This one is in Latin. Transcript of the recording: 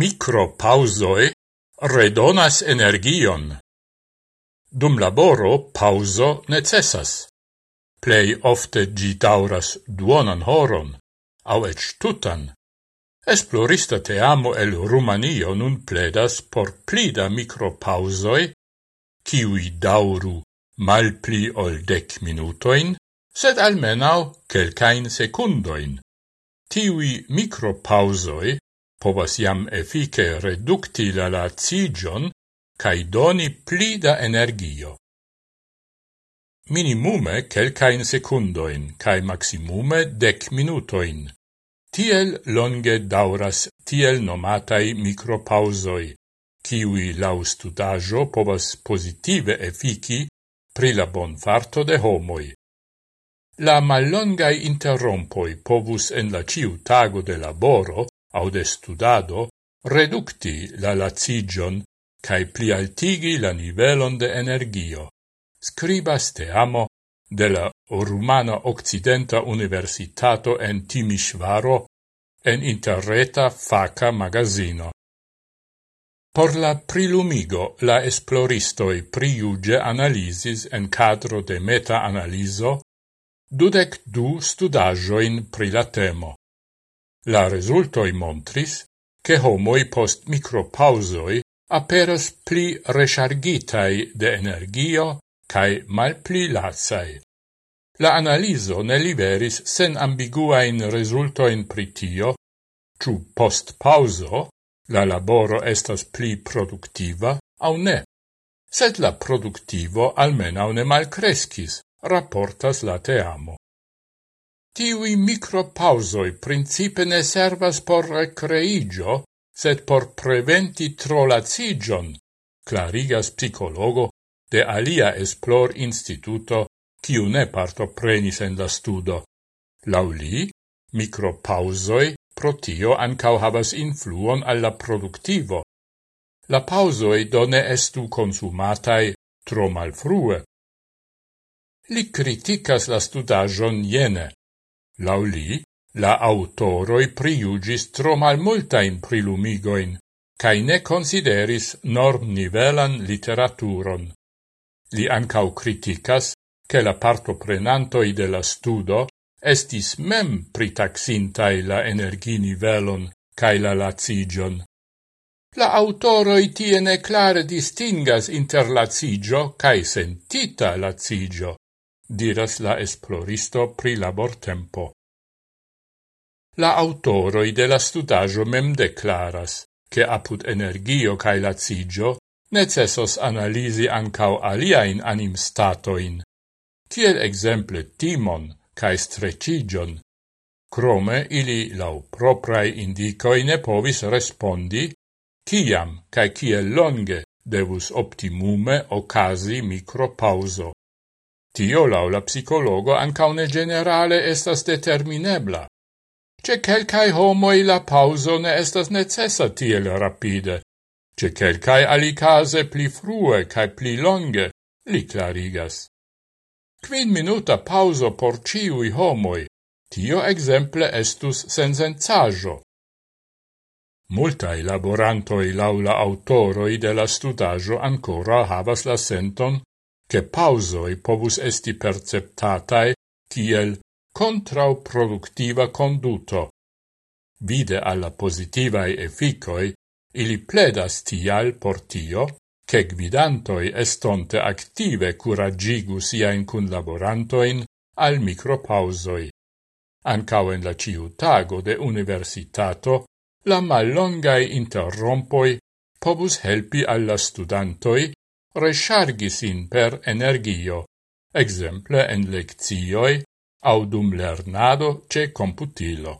micropausoi redonas energion. Dum laboro pauso necessas. Plei ofte gi dauras duonan horon, au ec tutan. Esplorista te amo el Rumanio nun pledas por plida micropausoi, kiui dauru mal pli ol dec minutoin, sed almenau quelcain secundoin. Tiui micropausoi povas iam efike redukti la lacigion cae doni pli da energio. Minimume quelcain secundoin, cae maximume dec minutoin. Tiel longe dauras tiel nomatai micropausoi, kiwi lau studajo povas positive efiki pri la bonfarto de homoi. La mallongai interrompoi povus en la ciu tago de laboro au de studado reducti la lacigion cae plialtigi la nivelon de energio, scribas te amo de la Rumana Occidenta Universitato en Timișvaro en interreta faca magazino. Por la prilumigo la esploristoi priuge analisis en cadro de meta-analiso dudec du studagioin pri la temo. La resultoi montris che homoi post micropausoi aperas pli rechargitai de energio cae mal pli lazai. La analiso ne liveris sen ambiguain resultoin pritio, ciu post pauso la laboro estas pli productiva au ne. Sed la productivo almenau ne malcrescis, rapportas la teamo. Tiui micropausoi principe ne servas por recreigio, sed por preventi trolacigion, clarigas psicologo de alia esplor instituto, kiu ne parto prenis en la studo. Lauli, micropausoi pro tio ancau havas influon alla productivo. La pausoi done estu consumatai tro malfrue. Li criticas la studagion jene. Lauli, la autoroi priugis tro malmultain prilumigoin, cae ne consideris norm nivelan literaturon. Li ancau criticas che la partoprenantoi de la studo estis mem pritaxintai la energinivelon cae la lazigion. La autoroi tiene clare distingas inter lazigio cae sentita lazigio diras la esploristo pri labor tempo. La autoroi de la studajo mem declaras che apud energio cae lazigio necessos analisi ancau aliaen anim statoin, tiel exemple timon cae strecigion. Crome ili lau proprae indicoi ne povis respondi ciam cae ciel longe devus optimume ocasi micropauso. Tio lau la psicologo ancaune generale estas determinebla. Ce quelcae homoi la pauso ne estas necessa tiel rapide, ce quelcae alicase pli frue cae pli longe, li clarigas. Quin minuta pauso por ciui homoi, tio exemple estus sensenzajo. Multae laborantoi laula autoroi de la studajo ancora havas la senton che pausoi povus esti perceptatai kiel contrauproductiva conduto. Vide alla positivae efficoi, ili pledas tial por tio, che gvidantoi estonte active curagigu siain cunlaborantoin al micropausoi. Ancao en la ciutago de universitato, la mallongai interrompoi povus helpi alla studantoi rechargisin per energio, exemple en leccioi au dum lernado ce computilo.